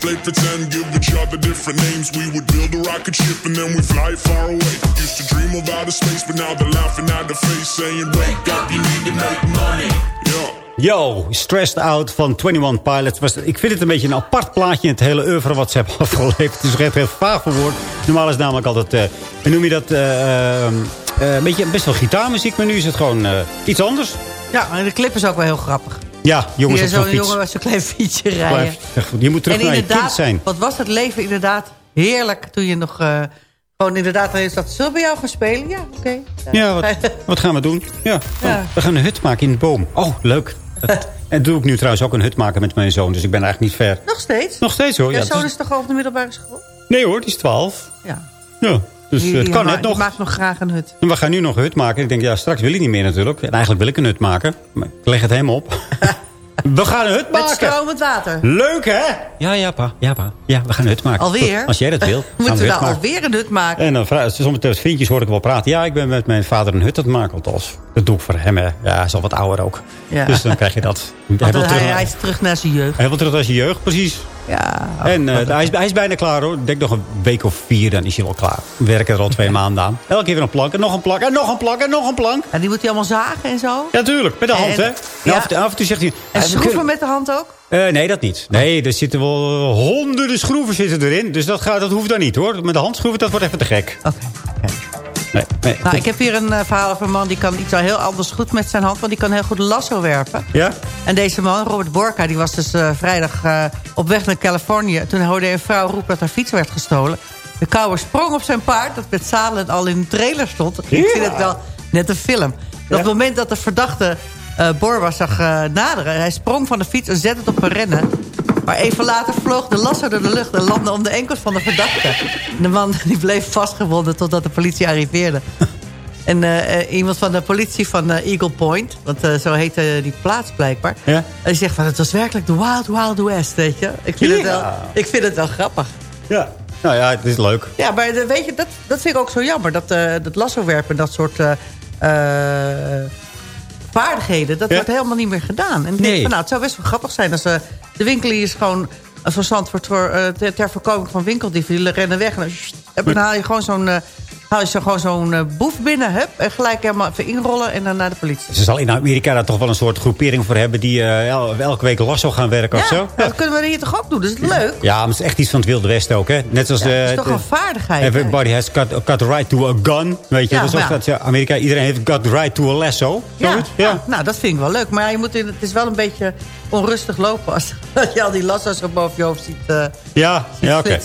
play pretend, give each other different names. We would build a rocket ship and then we fly far away. Used to dream of outer space, but now they're laughing at the face, saying, Wake up, you need to make money. Yeah. Yo, Stressed Out van 21 Pilots. Was, ik vind het een beetje een apart plaatje in het hele oeuvre wat ze hebben afgeleverd. Het is echt heel vaag voor woord. Normaal is het namelijk altijd, eh hoe noem je dat, eh, eh, een beetje best wel gitaarmuziek. Maar nu is het gewoon eh, iets anders. Ja, en de clip is ook wel heel grappig. Ja, jongens op zo'n fiets. jongen met zo'n klein fietsje rijden. Je moet terug en naar je kind zijn. wat was het leven inderdaad heerlijk toen je nog... eh, gewoon inderdaad, is dat, zullen we jou gaan spelen? Ja, oké. Ja, wat, wat gaan we doen? Ja, Ja. we gaan een hut maken in de boom. Oh, leuk. Dat- en doe ik nu trouwens ook een hut maken met mijn zoon. Dus ik ben eigenlijk niet ver. Nog steeds? Nog steeds hoor. Jouw Ja, zoon dus- is toch over de middelbare school? Nee hoor, die is 12. Ja. Ja, dus het die kan net nog. maakt nog graag een hut. En we gaan nu nog een hut maken. Ik denk, ja, straks wil ik niet meer natuurlijk. En eigenlijk wil ik een hut maken. Maar ik leg het helemaal op. we gaan een hut Met maken. stromend water. Leuk, hè? Ja, ja, pa. Ja, pa. Ja, we gaan een hut maken. Alweer? Als jij dat wil. Moeten we nou maken. alweer een hut maken? En dan vragen soms met vriendjes hoor ik wel praten. Ja, ik ben met mijn vader een hut aan het maken. Althans, dat doe ik voor hem. Hè. Ja, hij is al wat ouder ook. Ja. Dus dan krijg je dat. Hij Want wil hij, terug, hij is terug naar zijn jeugd. hij wil terug naar zijn jeugd, precies. Ja. En eh, hij, is, hij is bijna klaar hoor. Ik denk nog een week of vier, dan is hij wel klaar. We werken er al twee maanden aan. Elke keer weer een plank en nog een plank en nog een plank en nog een plank. En die moet hij allemaal zagen en zo? Ja, tuurlijk. Met de En- hand, hè? ja. En af, en toe- af en toe zegt hij... En "Ah, we schroeven met de hand ook? Eh, nee, dat niet. Nee, er zitten wel honderden schroeven zitten erin. Dus dat, gaat, dat hoeft dan niet, hoor. Met de hand schroeven, dat wordt even te gek. Oké. Nee, nee. Nou, ik heb hier een eh, verhaal over een man die kan iets al heel anders goed met zijn hand. Want die kan heel goed lasso werpen. Ja? En deze man, Robert Borka, die was dus eh, vrijdag eh, op weg naar Californië. Toen hoorde hij een vrouw roepen dat haar fiets werd gestolen. De kouwer sprong op zijn paard, dat met zadel en al in de trailer stond. Ik zie het wel, net een film. Op het moment dat de verdachte Borba zag naderen... hij sprong van de fiets en zette het op een rennen. Maar even later vloog de lasso door de lucht... en landde om de enkels van de verdachte. De man die bleef vastgewonden totdat de politie arriveerde. En eh, eh, iemand van de politie van eh, Eagle Point... want zo heette die plaats blijkbaar... Ja? die zegt van het was werkelijk de Wild Wild West, weet je. Ik vind, het, wel, ik vind het wel grappig. Ja. Nou ja, het is leuk. Ja, maar weet je, dat, dat vind ik ook zo jammer. Dat, dat lassowerpen, dat soort vaardigheden... dat Ja. wordt helemaal niet meer gedaan. En ik Nee. denk van, nou, het zou best wel grappig zijn... als eh, de winkeliers gewoon een verstand wordt voor, eh, ter, ter voorkoming van winkeldieven. Die rennen weg en dan, en dan haal je gewoon zo'n... haal je zo gewoon zo'n eh, boef binnen, hup, en gelijk helemaal even inrollen en dan naar de politie. Ze zal in Amerika daar toch wel een soort groepering voor hebben... die eh, el- elke week lasso gaan werken Ja, of zo. dat kunnen we hier toch ook doen? Dat is leuk. Ja, maar het is echt iets van het Wilde Westen ook, hè? Net zoals Ja, de... het is toch een vaardigheid. Everybody has got, got the right to a gun. Weet je, Ja, dus of ja. dat, ja, Amerika, iedereen heeft got the right to a lasso. Ja, Zoiets? ja. nou dat vind ik wel leuk. Maar ja, je moet in, het is wel een beetje onrustig lopen... als, als je al die lasso's zo boven je hoofd ziet, eh Ja, ziet ja oké.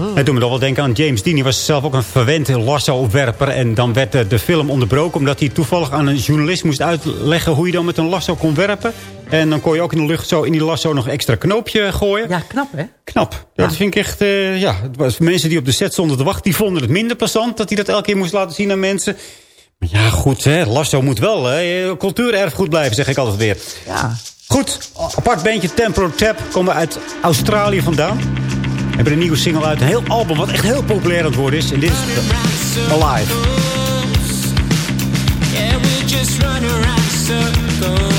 Oeh. Het doet me toch wel denken aan James Dean. Die was zelf ook een verwend lasso-opwerper. En dan werd eh, de film onderbroken... omdat hij toevallig aan een journalist moest uitleggen... hoe je dan met een lasso kon werpen. En dan kon je ook in de lucht zo in die lasso nog een extra knoopje gooien. Ja, knap hè? Knap. Ja, Dat vind ik echt... eh, ja, het was mensen die op de set stonden te wachten... die vonden het minder passant dat hij dat elke keer moest laten zien aan mensen. Maar ja, goed, hè, lasso moet wel hè, cultuurerfgoed blijven, zeg ik altijd weer. Ja. Goed, apart bandje Temporal Tap komen uit Australië vandaan. Hebben een nieuwe single uit, een heel album wat echt heel populair aan het worden is. En dit is Alive. We just run around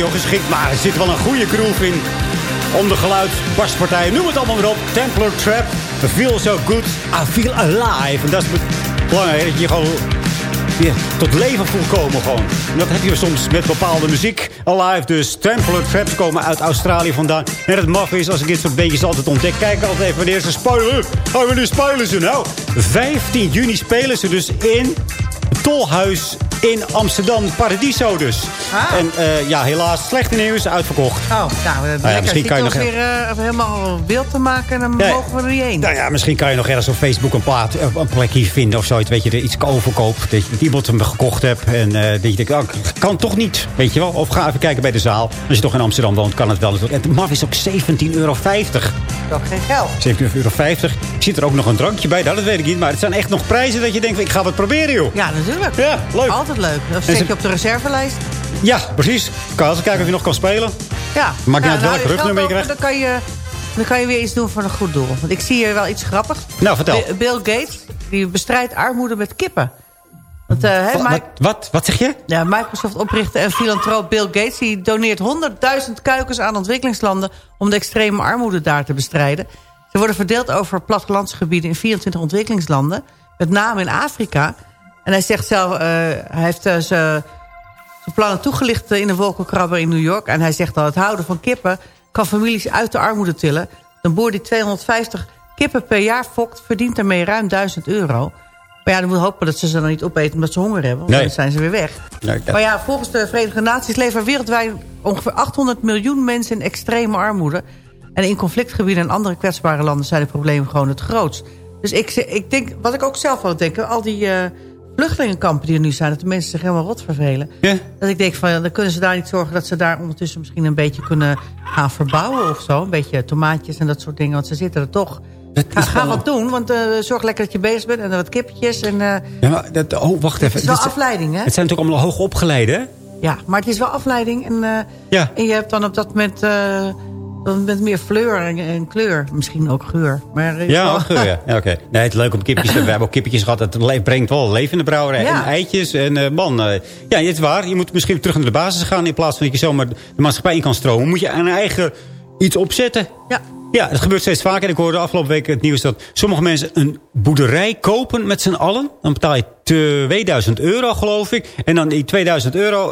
radiogeschikt, maar er zit wel een goede groove in. Om de geluid, baspartij, noem het allemaal maar op. Templar Trap, feel so good, I feel alive. En dat is belangrijk, dat je gewoon weer tot leven voelt komen gewoon. En dat heb je soms met bepaalde muziek. Alive, dus Templar Traps komen uit Australië vandaan. En het maf is, als ik dit soort beetjes altijd ontdek... kijk altijd even wanneer ze spelen. Oh, wanneer spelen ze nou? 15 juni spelen ze dus in Tolhuis in Amsterdam. Paradiso dus. Ah. En eh, ja, helaas slechte nieuws, uitverkocht. Oh, nou, uh, ja, misschien kan je nog weer uh, helemaal beeld te maken en dan Ja, mogen we er niet heen. Nou ja, misschien kan je nog ergens op Facebook een, plaat, eh, een plekje vinden of zoiets. Weet je, er iets overkoop. Dat, je, iemand hem gekocht hebt. En eh, dat je denkt, oh, kan toch niet. Weet je wel? Of ga even kijken bij de zaal. Als je toch in Amsterdam woont, kan het wel. En het maf is ook 17,50 euro. Dat geen geld. 17,50 euro. Zit er ook nog een drankje bij? Nou, dat weet ik niet. Maar het zijn echt nog prijzen dat je denkt, ik ga wat proberen, joh. Ja, natuurlijk. Ja, leuk. Altijd leuk. Of ze- je op de reservelijst. Ja, precies. Kan eens kijken of je nog kan spelen. Ja. Maakt niet ja, uit welk je rugnummer je krijgt. Dan kan, je, dan kan je weer iets doen voor een goed doel. Want ik zie hier wel iets grappigs. Nou, vertel. Bi- Bill Gates die bestrijdt armoede met kippen. Want, eh, Mike- wat, wat, wat zeg je? Ja, Microsoft oprichter en filantroop Bill Gates... die doneert 100.000 kuikens aan ontwikkelingslanden... om de extreme armoede daar te bestrijden. Ze worden verdeeld over plattelandsgebieden in 24 ontwikkelingslanden. Met name in Afrika. En hij zegt zelf... eh, hij heeft eh, zijn plannen toegelicht in een wolkenkrabber in New York. En hij zegt al, het houden van kippen kan families uit de armoede tillen. Een boer die 250 kippen per jaar fokt... verdient daarmee ruim 1000 euro. Maar ja, dan moet je hopen dat ze ze dan niet opeten omdat ze honger hebben. Want Nee. dan zijn ze weer weg. Nee, dat- Maar ja, volgens de Verenigde Naties leven wereldwijd ongeveer 800 miljoen mensen in extreme armoede. En in conflictgebieden en andere kwetsbare landen zijn de problemen gewoon het grootst. Dus ik, ik denk, wat ik ook zelf wel denk, al die eh, vluchtelingenkampen die er nu zijn, dat de mensen zich helemaal rot vervelen. Dat ik denk van, ja, dan kunnen ze daar niet zorgen dat ze daar ondertussen misschien een beetje kunnen gaan verbouwen of zo. Een beetje tomaatjes en dat soort dingen, want ze zitten er toch. Ga, ga wat doen, want eh, zorg lekker dat je bezig bent en wat kippetjes. En, eh, Ja, maar dat, oh, wacht even. het is wel afleiding, hè? Het zijn natuurlijk allemaal hoog opgeleiden, hè? Ja, maar het is wel afleiding. En, eh, Ja. en je hebt dan op dat moment met meer fleur en, en kleur. Misschien ook geur. Maar, eh, Ja, wel- oh, geur, ja. Nee, het is leuk om kippetjes te hebben. We hebben ook kippetjes gehad. Het brengt wel leven in de brouwerij. Ja. En eitjes. En eh, man, eh, ja, het is waar. Je moet misschien terug naar de basis gaan. In plaats van dat je zomaar de maatschappij in kan stromen. Moet je een eigen iets opzetten. Ja. Ja, het gebeurt steeds vaker. En ik hoorde afgelopen week het nieuws dat sommige mensen een boerderij kopen met z'n allen. Dan betaal je 2000 euro, geloof ik. En dan die 2000 euro,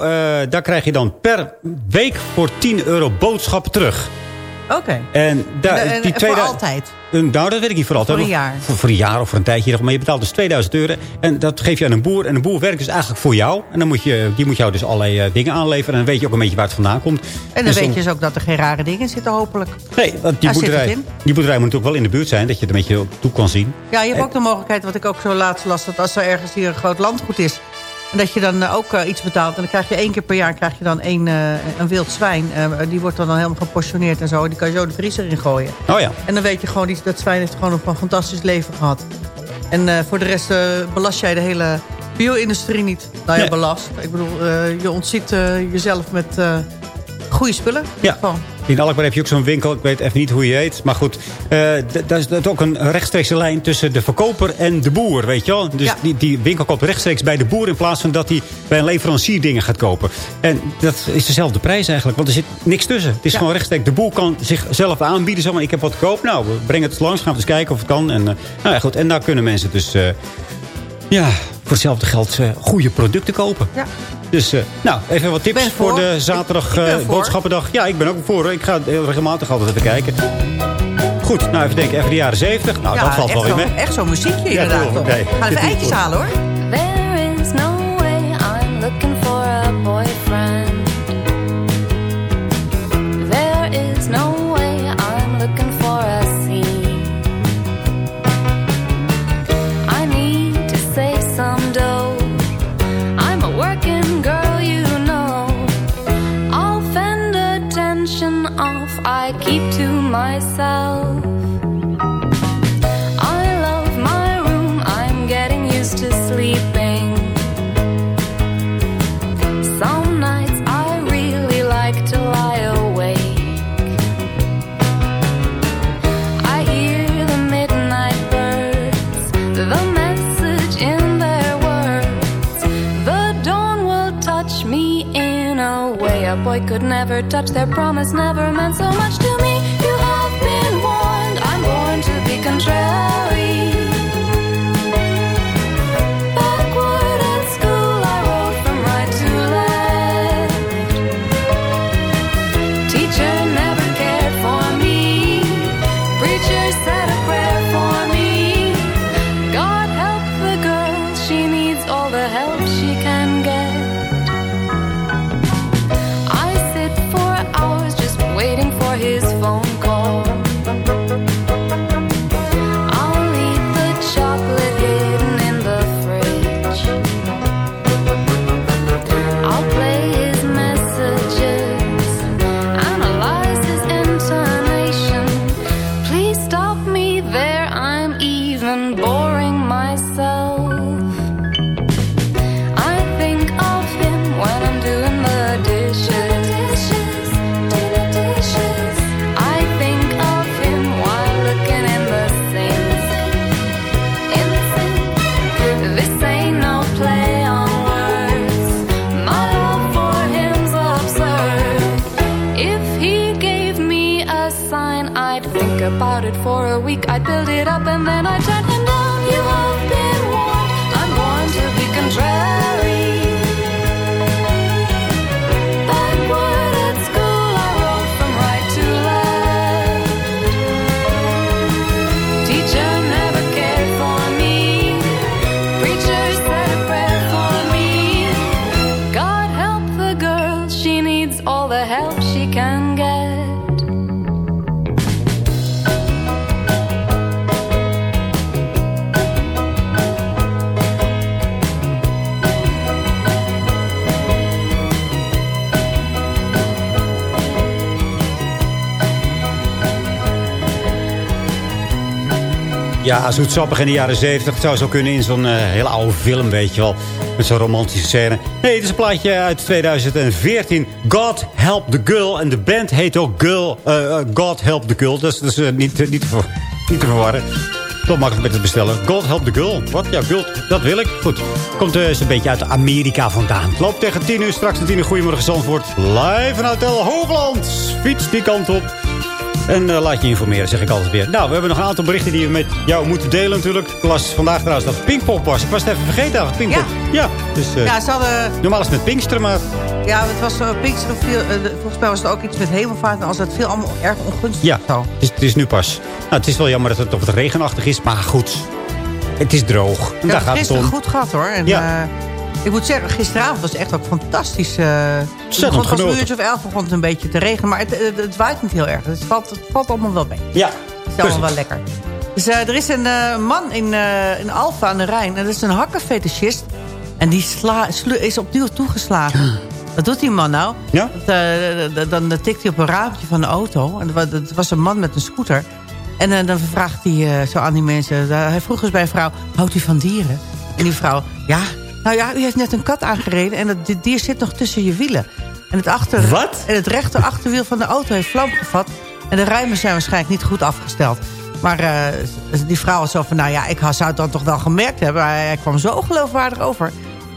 daar krijg je dan per week voor 10 euro boodschappen terug. Oké. En, daar, En- die en 2000 voor altijd? Nou, dat weet ik niet voor altijd. Voor een jaar? Voor, voor een jaar of voor een tijdje. Maar je betaalt dus 2000 euro. En dat geef je aan een boer. En een boer werkt dus eigenlijk voor jou. En dan moet je, die moet jou dus allerlei eh, dingen aanleveren. En dan weet je ook een beetje waar het vandaan komt. En dan weet je dus ook dat er geen rare dingen in zitten, hopelijk. Nee, want die boerderij, die boerderij moet natuurlijk wel in de buurt zijn. Dat je het een beetje op toe kan zien. Ja, je hebt En- ook de mogelijkheid, wat ik ook zo laatst las... dat als er ergens hier een groot landgoed is... en dat je dan eh, ook eh, iets betaalt... en dan krijg je één keer per jaar krijg je dan één, eh, een wild zwijn. Eh, die wordt dan, dan helemaal geportioneerd en zo. Die kan je zo de vriezer in gooien. Oh ja. En dan weet je gewoon, die, dat zwijn heeft gewoon een fantastisch leven gehad. En voor de rest belast jij de hele bio-industrie niet. Nou ja, Nee. belast. Ik bedoel, je ontziet jezelf met goede spullen. Ja. In Alkmaar heb je ook zo'n winkel. Ik weet even niet hoe je heet. Maar goed, d- daar is ook een rechtstreekse lijn tussen de verkoper en de boer. Weet je wel? Dus Ja. die, die winkel koopt rechtstreeks bij de boer... in plaats van dat hij bij een leverancier dingen gaat kopen. En dat is dezelfde prijs eigenlijk. Want er zit niks tussen. Het is Ja. gewoon rechtstreeks. De boer kan zichzelf aanbieden. Zeg maar, ik heb wat koop. Nou, we brengen het langs. Gaan we eens kijken of het kan. En, eh, nou ja, goed. En daar kunnen mensen dus... eh, ja, voor hetzelfde geld goede producten kopen. Ja. Dus, eh, nou, even wat tips voor. voor. de zaterdag Ik- ik ben eh, boodschappendag. Ja, ik ben ook voor. hoor. Ik ga heel regelmatig altijd even kijken. Goed, nou even denken. Even de jaren 70. Nou, Ja, dat valt wel weer mee. Echt zo'n muziekje Ja, inderdaad. cool, toch? nee. Gaan Dit even eitjes halen hoor. Touch. Their promise never meant so much to Ja, zoetsappig in de jaren 70. Het zou zo kunnen in zo'n eh, hele oude film, weet je wel. Met zo'n romantische scène. Nee, het is een plaatje uit 2014. God Help the Girl. En de band heet ook Girl, eh, God Help the Girl. Dat is, eh, niet, niet, te niet te verwarren. Toch makkelijk met het bestellen. God Help the Girl. Wat? Ja, girl, dat wil ik. Goed. Komt eens een beetje uit Amerika vandaan. Het loopt tegen 10 uur. Straks de 10 uur. Goedemorgen Zandvoort. Live vanuit Hoogland. Fiets die kant op. En eh, laat je informeren, zeg ik altijd weer. Nou, we hebben nog een aantal berichten die we met jou moeten delen natuurlijk. Ik las vandaag trouwens dat Pinkpop was. Ik was het even vergeten eigenlijk, Pinkpop. Ja. dus, eh, Ja, ze hadden... Normaal is het met Pinkster, maar... Ja, het was uh, Pinksteren viel, eh, volgens mij was het ook iets met hemelvaart. En als het viel allemaal erg ongunstig. Ja, het is, het is nu pas. Nou, het is wel jammer dat het toch wat regenachtig is, maar goed. Het is droog. En daar gaat het om. goed gehad hoor. En, Ja. Eh, ik moet zeggen, gisteravond was echt ook fantastisch. eh het pas een uurtje of elf begon het een beetje te regenen. Maar het, het, het waait niet heel erg. Het valt, het valt allemaal wel mee. Ja, Het is allemaal wel lekker. Dus eh, er is een eh, man in, eh, in Alfa aan de Rijn. En dat is een hakkenfetischist. En die sla, is opnieuw toegeslagen. Wat doet die man nou? Ja? Dat, eh, dan tikt hij op een raampje van de auto. En dat wa- dat was een man met een scooter. En eh, dan vraagt hij eh, zo aan die mensen... eh, hij vroeg eens bij een vrouw, houdt u van dieren? En die vrouw, ja, nou ja, u heeft net een kat aangereden... en dat dit dier zit nog tussen je wielen. En het, achter, Wat? En het rechter achterwiel van de auto heeft vlam gevat... en de ruimen zijn waarschijnlijk niet goed afgesteld. Maar eh, die vrouw was zo van, nou ja, ik zou het dan toch wel gemerkt hebben. Hij, hij kwam zo geloofwaardig over.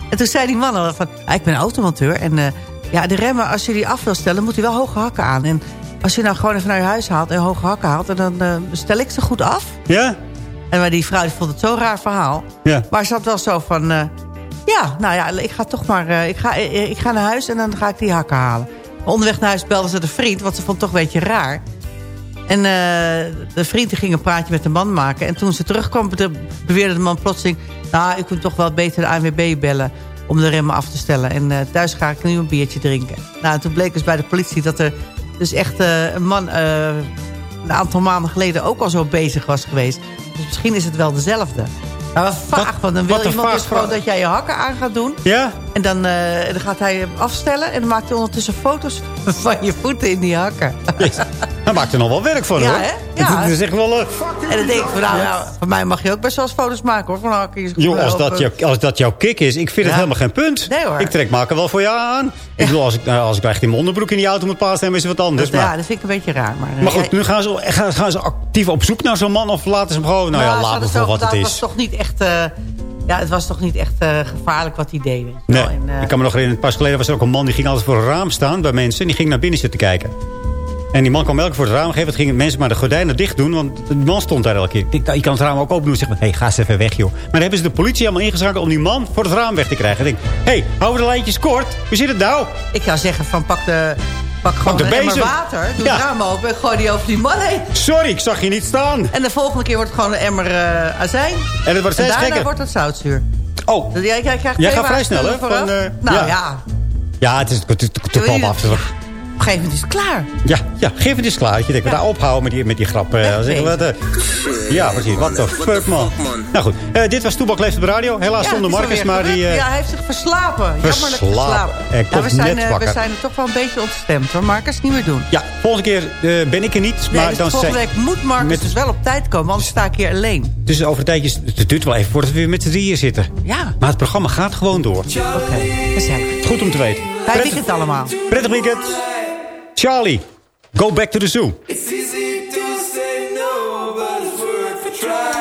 En toen zei die man al van, ik ben automonteur... en eh, ja, de remmen, als je die af wil stellen, moet hij wel hoge hakken aan. En als je nou gewoon even naar je huis haalt en hoge hakken haalt... en dan eh, stel ik ze goed af. Ja? En maar die vrouw die vond het zo'n raar verhaal. Ja. Maar ze had wel zo van... eh, ja, nou ja, ik ga toch maar... eh, ik, ga, eh, ik ga naar huis en dan ga ik die hakken halen. Onderweg naar huis belde ze de vriend, want ze vond toch een beetje raar. En eh, de vriend ging een praatje met de man maken. En toen ze terugkwam, be- beweerde de man plotseling... nou, ik kunt toch wel beter de ANWB bellen om de remmen af te stellen. En eh, thuis ga ik nu een biertje drinken. Nou, toen bleek dus bij de politie dat er dus echt eh, een man... eh, een aantal maanden geleden ook al zo bezig was geweest. Dus misschien is het wel dezelfde. Maar wat vaag, want dan wil iemand dus gewoon dat jij je hakken aan gaat doen. Ja? En dan, eh, dan gaat hij hem afstellen en dan maakt hij ondertussen foto's van je voeten in die hakken. Hij maakt er nog wel werk van, Ja, hoor. hè? Ja. is echt wel... eh, En dan denk ik van, nou, nou, van mij mag je ook best wel eens foto's maken hoor. Van hakken. Joh, als dat, jou, als dat jouw kick is, ik vind het Ja. helemaal geen punt. Nee, hoor. Ik trek maken wel voor jou aan. Ik bedoel, als ik, nou, als ik echt in mijn onderbroek in die auto moet plaatsen, is het wat anders. ja, maar, dat vind ik een beetje raar. Maar, eh, maar goed, ja, nu gaan ze, gaan, gaan ze actief op zoek naar zo'n man of laten ze hem gewoon... Nou ja, laat hadden me voor wat het is. was toch niet echt, ja, het was toch niet echt eh, gevaarlijk wat hij deed. Nee, wel. En, eh, ik kan me nog herinneren, pas geleden was er ook een man... die ging altijd voor een raam staan bij mensen... en die ging naar binnen zitten kijken. En die man kwam elke keer voor het raam geven. Het gingen mensen maar de gordijnen dicht doen. Want de man stond daar elke keer. Ik je kan het raam ook open doen. Zeg maar, hé, hey, ga eens even weg, joh. Maar dan hebben ze de politie allemaal ingeschakeld om die man voor het raam weg te krijgen. Ik denk, hé, hey, hou de lijntjes kort. Hoe zit het nou? Ik zou zeggen van pak de... Pak gewoon een emmer water, doe Ja. het raam open en gooi die over die man heen. Sorry, ik zag je niet staan. En de volgende keer wordt het gewoon een emmer eh, azijn. En het wordt steeds daarna gekker. wordt het zoutzuur. Oh, jij, jij krijgt Jij gaat vrij snel, hè? Van, eh, nou ja. ja. ja, het is het kwam af. Op een gegeven moment is het klaar. Ja, ja, geef het eens klaar. Dat je denkt, we daar ophouden met die, met die grap. eh, we, wat, eh, ja, precies. Wat de fuck, man. Nou goed, eh, dit was Toebak Leeft op de Radio. Helaas Ja, zonder het is Marcus, maar die... eh, ja, hij heeft zich verslapen. Jammerlijk verslapen. verslapen. Komt we, zijn, net eh, we wakker. zijn er toch wel een beetje ontstemd hoor. Marcus, niet meer doen. Ja, volgende keer eh, ben ik er niet. Nee, maar dus dan volgende week moet Marcus met- dus wel op tijd komen, anders sta ik hier alleen. Dus over een tijdje, het duurt wel even voordat we weer met z'n drieën zitten. Ja. Maar het programma gaat gewoon door. Oké, gezellig. Goed om te weten. Fijn Prettig- weekend allemaal. Prettig weekend. Charlie, go back to the zoo. It's easy to say no, but it's worth a try.